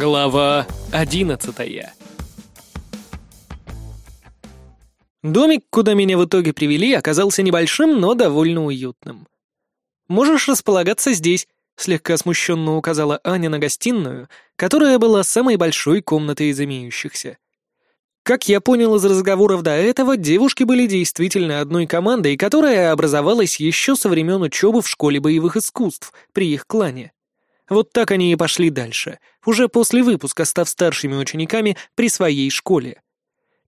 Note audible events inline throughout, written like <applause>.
Глава одиннадцатая Домик, куда меня в итоге привели, оказался небольшим, но довольно уютным. «Можешь располагаться здесь», — слегка смущенно указала Аня на гостиную, которая была самой большой комнатой из имеющихся. Как я понял из разговоров до этого, девушки были действительно одной командой, которая образовалась еще со времен учебы в школе боевых искусств при их клане. Вот так они и пошли дальше, уже после выпуска став старшими учениками при своей школе.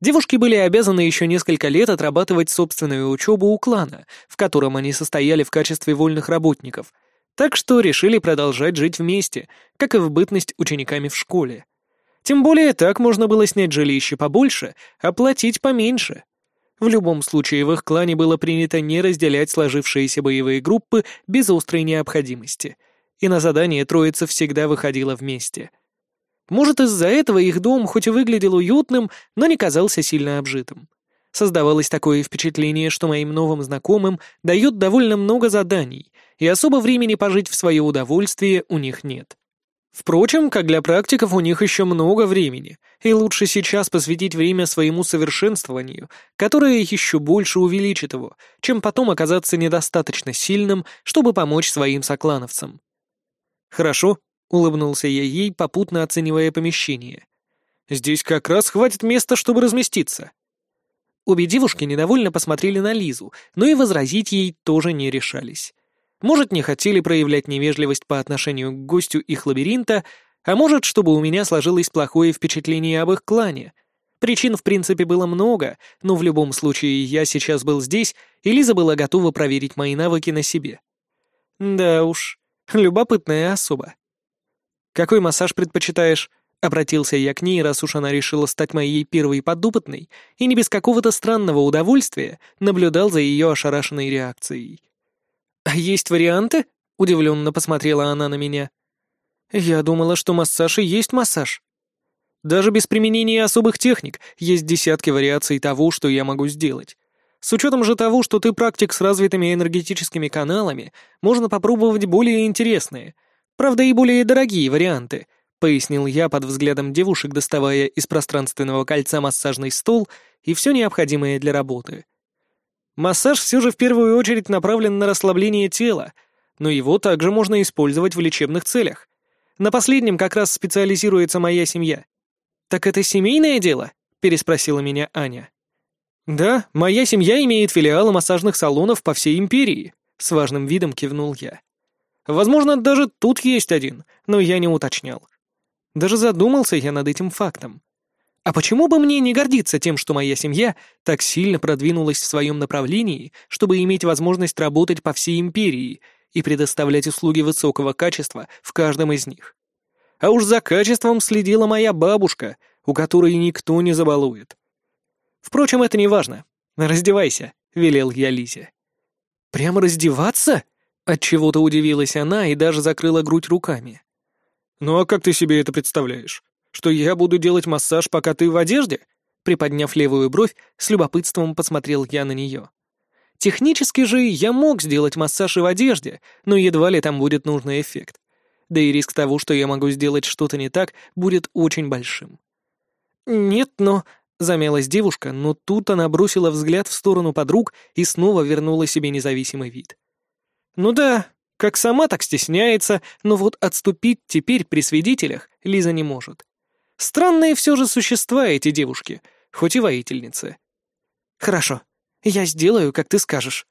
Девушки были обязаны еще несколько лет отрабатывать собственную учебу у клана, в котором они состояли в качестве вольных работников, так что решили продолжать жить вместе, как и в бытность учениками в школе. Тем более так можно было снять жилище побольше, а платить поменьше. В любом случае в их клане было принято не разделять сложившиеся боевые группы без острой необходимости — и на задание троица всегда выходила вместе. Может, из-за этого их дом хоть и выглядел уютным, но не казался сильно обжитым. Создавалось такое впечатление, что моим новым знакомым дают довольно много заданий, и особо времени пожить в свое удовольствие у них нет. Впрочем, как для практиков, у них еще много времени, и лучше сейчас посвятить время своему совершенствованию, которое еще больше увеличит его, чем потом оказаться недостаточно сильным, чтобы помочь своим соклановцам. «Хорошо», — улыбнулся я ей, попутно оценивая помещение. «Здесь как раз хватит места, чтобы разместиться». Обе девушки недовольно посмотрели на Лизу, но и возразить ей тоже не решались. Может, не хотели проявлять невежливость по отношению к гостю их лабиринта, а может, чтобы у меня сложилось плохое впечатление об их клане. Причин, в принципе, было много, но в любом случае я сейчас был здесь, и Лиза была готова проверить мои навыки на себе. Да уж, <laughs> Любопытная особа. «Какой массаж предпочитаешь?» — обратился я к ней, раз уж она решила стать моей первой подопытной, и не без какого-то странного удовольствия наблюдал за ее ошарашенной реакцией. «А есть варианты?» — удивленно посмотрела она на меня. «Я думала, что массаж и есть массаж». Даже без применения особых техник есть десятки вариаций того, что я могу сделать. С учетом же того, что ты практик с развитыми энергетическими каналами, можно попробовать более интересные, правда и более дорогие варианты, пояснил я под взглядом девушек, доставая из пространственного кольца массажный стол и все необходимое для работы. Массаж все же в первую очередь направлен на расслабление тела, но его также можно использовать в лечебных целях. На последнем как раз специализируется моя семья. «Так это семейное дело?» — переспросила меня Аня. «Да, моя семья имеет филиалы массажных салонов по всей империи», — с важным видом кивнул я. «Возможно, даже тут есть один, но я не уточнял. Даже задумался я над этим фактом. А почему бы мне не гордиться тем, что моя семья так сильно продвинулась в своем направлении, чтобы иметь возможность работать по всей империи и предоставлять услуги высокого качества в каждом из них? А уж за качеством следила моя бабушка, у которой никто не забалует. Впрочем, это не важно. Раздевайся, велел я Лизе. Прямо раздеваться? Отчего-то удивилась она и даже закрыла грудь руками. Ну а как ты себе это представляешь? Что я буду делать массаж, пока ты в одежде? Приподняв левую бровь, с любопытством посмотрел я на нее. Технически же я мог сделать массаж и в одежде, но едва ли там будет нужный эффект. Да и риск того, что я могу сделать что-то не так, будет очень большим. «Нет, но...» Замялась девушка, но тут она бросила взгляд в сторону подруг и снова вернула себе независимый вид. «Ну да, как сама так стесняется, но вот отступить теперь при свидетелях Лиза не может. Странные все же существа эти девушки, хоть и воительницы». «Хорошо, я сделаю, как ты скажешь».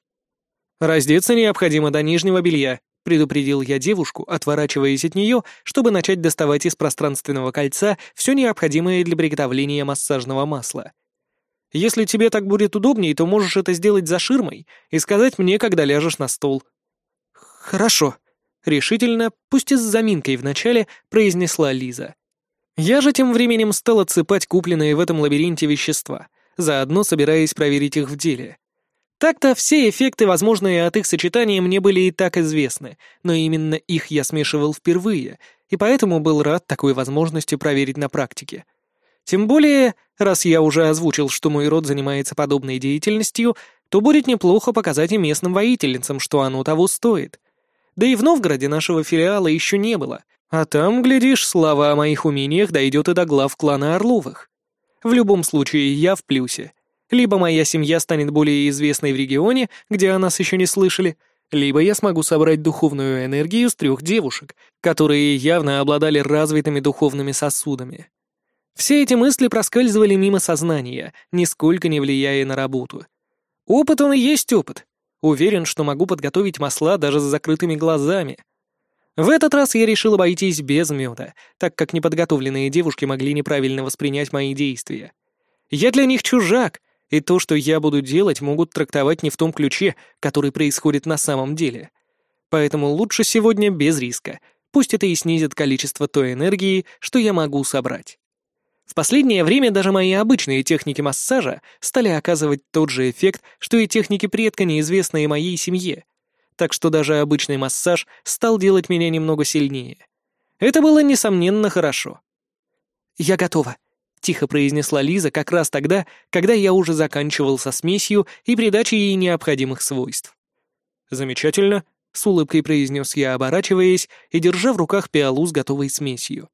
«Раздеться необходимо до нижнего белья», — предупредил я девушку, отворачиваясь от нее, чтобы начать доставать из пространственного кольца все необходимое для приготовления массажного масла. «Если тебе так будет удобнее, то можешь это сделать за ширмой и сказать мне, когда ляжешь на стол». «Хорошо», — решительно, пусть и с заминкой вначале, произнесла Лиза. Я же тем временем стал отсыпать купленные в этом лабиринте вещества, заодно собираясь проверить их в деле. Так-то все эффекты, возможные от их сочетания, мне были и так известны, но именно их я смешивал впервые, и поэтому был рад такой возможности проверить на практике. Тем более, раз я уже озвучил, что мой род занимается подобной деятельностью, то будет неплохо показать и местным воительницам, что оно того стоит. Да и в Новгороде нашего филиала еще не было, А там, глядишь, слава о моих умениях дойдет и до глав клана Орловых. В любом случае, я в плюсе. Либо моя семья станет более известной в регионе, где о нас еще не слышали, либо я смогу собрать духовную энергию с трех девушек, которые явно обладали развитыми духовными сосудами. Все эти мысли проскальзывали мимо сознания, нисколько не влияя на работу. Опыт он и есть опыт. Уверен, что могу подготовить масла даже с закрытыми глазами. В этот раз я решил обойтись без меда, так как неподготовленные девушки могли неправильно воспринять мои действия. Я для них чужак, и то, что я буду делать, могут трактовать не в том ключе, который происходит на самом деле. Поэтому лучше сегодня без риска, пусть это и снизит количество той энергии, что я могу собрать. В последнее время даже мои обычные техники массажа стали оказывать тот же эффект, что и техники предка, неизвестные моей семье. Так что даже обычный массаж стал делать меня немного сильнее. Это было, несомненно, хорошо. «Я готова», — тихо произнесла Лиза как раз тогда, когда я уже заканчивал со смесью и придачей ей необходимых свойств. «Замечательно», — с улыбкой произнес я, оборачиваясь и держа в руках пиалу с готовой смесью.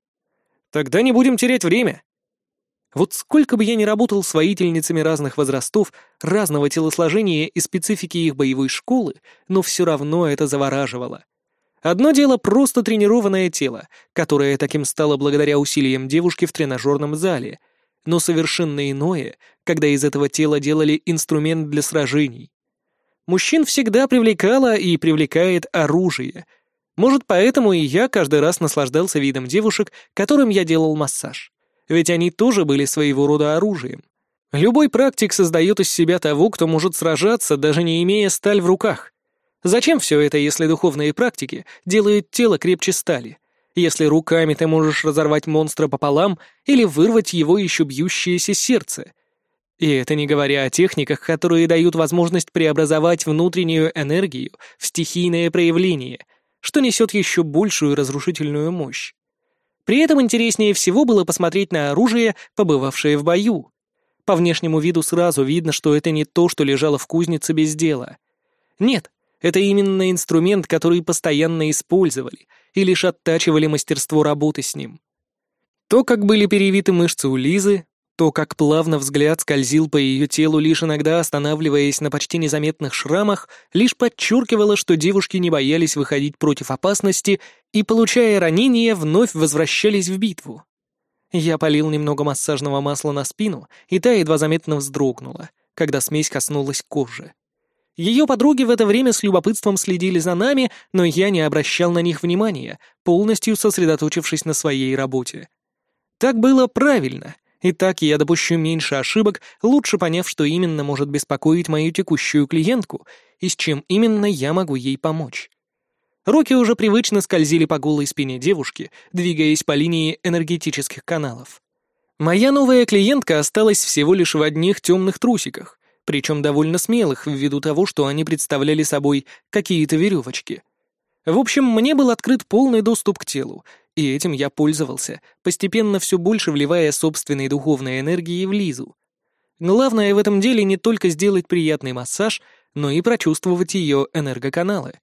«Тогда не будем терять время. Вот сколько бы я ни работал с воительницами разных возрастов, разного телосложения и специфики их боевой школы, но все равно это завораживало. Одно дело просто тренированное тело, которое таким стало благодаря усилиям девушки в тренажерном зале, но совершенно иное, когда из этого тела делали инструмент для сражений. Мужчин всегда привлекало и привлекает оружие. Может, поэтому и я каждый раз наслаждался видом девушек, которым я делал массаж ведь они тоже были своего рода оружием. Любой практик создает из себя того, кто может сражаться, даже не имея сталь в руках. Зачем все это, если духовные практики делают тело крепче стали? Если руками ты можешь разорвать монстра пополам или вырвать его еще бьющееся сердце? И это не говоря о техниках, которые дают возможность преобразовать внутреннюю энергию в стихийное проявление, что несет еще большую разрушительную мощь. При этом интереснее всего было посмотреть на оружие, побывавшее в бою. По внешнему виду сразу видно, что это не то, что лежало в кузнице без дела. Нет, это именно инструмент, который постоянно использовали и лишь оттачивали мастерство работы с ним. То, как были перевиты мышцы у Лизы, то, как плавно взгляд скользил по ее телу, лишь иногда останавливаясь на почти незаметных шрамах, лишь подчеркивало, что девушки не боялись выходить против опасности и, получая ранения, вновь возвращались в битву. Я полил немного массажного масла на спину, и та едва заметно вздрогнула, когда смесь коснулась кожи. Ее подруги в это время с любопытством следили за нами, но я не обращал на них внимания, полностью сосредоточившись на своей работе. Так было правильно — и так я допущу меньше ошибок, лучше поняв, что именно может беспокоить мою текущую клиентку и с чем именно я могу ей помочь. Руки уже привычно скользили по голой спине девушки, двигаясь по линии энергетических каналов. Моя новая клиентка осталась всего лишь в одних темных трусиках, причем довольно смелых ввиду того, что они представляли собой какие-то веревочки. В общем, мне был открыт полный доступ к телу, и этим я пользовался, постепенно все больше вливая собственной духовной энергии в Лизу. Главное в этом деле не только сделать приятный массаж, но и прочувствовать ее энергоканалы.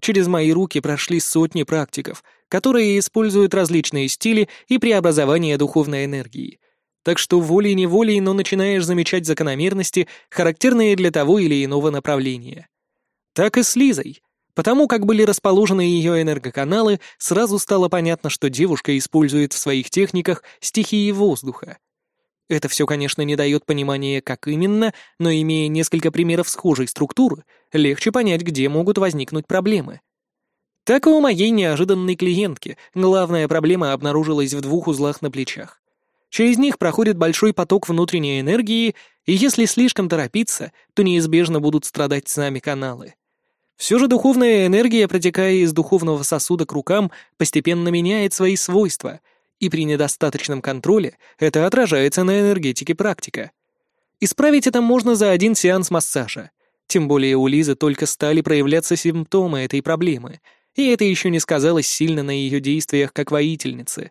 Через мои руки прошли сотни практиков, которые используют различные стили и преобразования духовной энергии. Так что волей-неволей, но начинаешь замечать закономерности, характерные для того или иного направления. Так и с Лизой. Потому как были расположены ее энергоканалы, сразу стало понятно, что девушка использует в своих техниках стихии воздуха. Это все, конечно, не дает понимания, как именно, но имея несколько примеров схожей структуры, легче понять, где могут возникнуть проблемы. Так и у моей неожиданной клиентки главная проблема обнаружилась в двух узлах на плечах. Через них проходит большой поток внутренней энергии, и если слишком торопиться, то неизбежно будут страдать сами каналы. Все же духовная энергия, протекая из духовного сосуда к рукам, постепенно меняет свои свойства, и при недостаточном контроле это отражается на энергетике практика. Исправить это можно за один сеанс массажа. Тем более у Лизы только стали проявляться симптомы этой проблемы, и это еще не сказалось сильно на ее действиях как воительницы.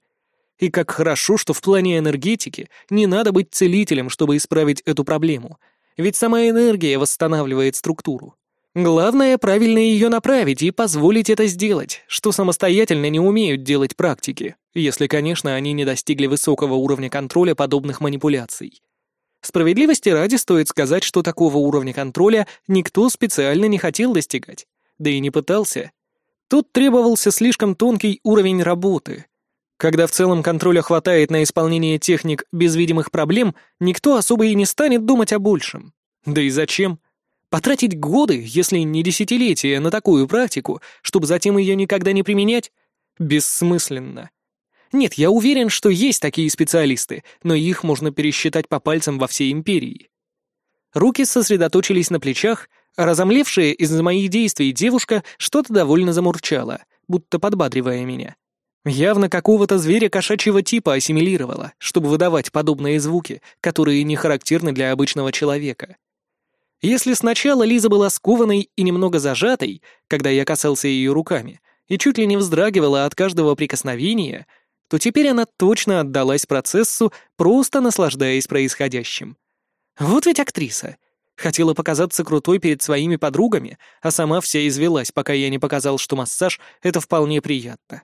И как хорошо, что в плане энергетики не надо быть целителем, чтобы исправить эту проблему, ведь сама энергия восстанавливает структуру. Главное, правильно ее направить и позволить это сделать, что самостоятельно не умеют делать практики, если, конечно, они не достигли высокого уровня контроля подобных манипуляций. Справедливости ради стоит сказать, что такого уровня контроля никто специально не хотел достигать, да и не пытался. Тут требовался слишком тонкий уровень работы. Когда в целом контроля хватает на исполнение техник без видимых проблем, никто особо и не станет думать о большем. Да и зачем? Потратить годы, если не десятилетия, на такую практику, чтобы затем ее никогда не применять? Бессмысленно. Нет, я уверен, что есть такие специалисты, но их можно пересчитать по пальцам во всей империи. Руки сосредоточились на плечах, а разомлевшая из-за моих действий девушка что-то довольно замурчала, будто подбадривая меня. Явно какого-то зверя кошачьего типа ассимилировала, чтобы выдавать подобные звуки, которые не характерны для обычного человека. Если сначала Лиза была скованной и немного зажатой, когда я касался ее руками, и чуть ли не вздрагивала от каждого прикосновения, то теперь она точно отдалась процессу, просто наслаждаясь происходящим. Вот ведь актриса. Хотела показаться крутой перед своими подругами, а сама вся извелась, пока я не показал, что массаж — это вполне приятно.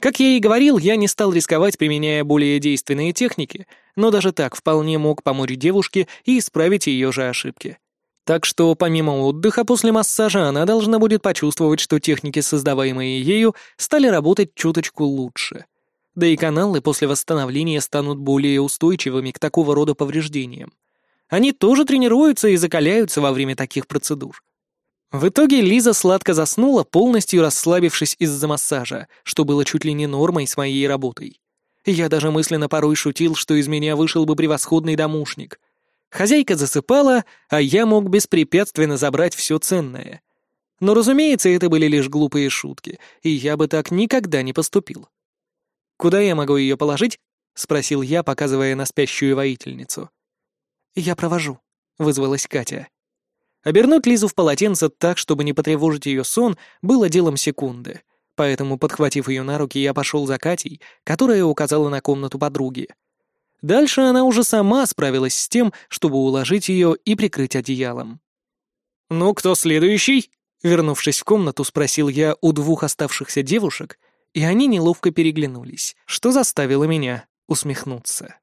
Как я и говорил, я не стал рисковать, применяя более действенные техники, но даже так вполне мог помочь девушке и исправить ее же ошибки. Так что помимо отдыха после массажа она должна будет почувствовать, что техники, создаваемые ею, стали работать чуточку лучше. Да и каналы после восстановления станут более устойчивыми к такого рода повреждениям. Они тоже тренируются и закаляются во время таких процедур. В итоге Лиза сладко заснула, полностью расслабившись из-за массажа, что было чуть ли не нормой с моей работой. Я даже мысленно порой шутил, что из меня вышел бы превосходный домушник. Хозяйка засыпала, а я мог беспрепятственно забрать все ценное. Но, разумеется, это были лишь глупые шутки, и я бы так никогда не поступил. «Куда я могу ее положить?» — спросил я, показывая на спящую воительницу. «Я провожу», — вызвалась Катя. Обернуть Лизу в полотенце так, чтобы не потревожить ее сон, было делом секунды. Поэтому, подхватив ее на руки, я пошел за Катей, которая указала на комнату подруги. Дальше она уже сама справилась с тем, чтобы уложить ее и прикрыть одеялом. «Ну, кто следующий?» Вернувшись в комнату, спросил я у двух оставшихся девушек, и они неловко переглянулись, что заставило меня усмехнуться.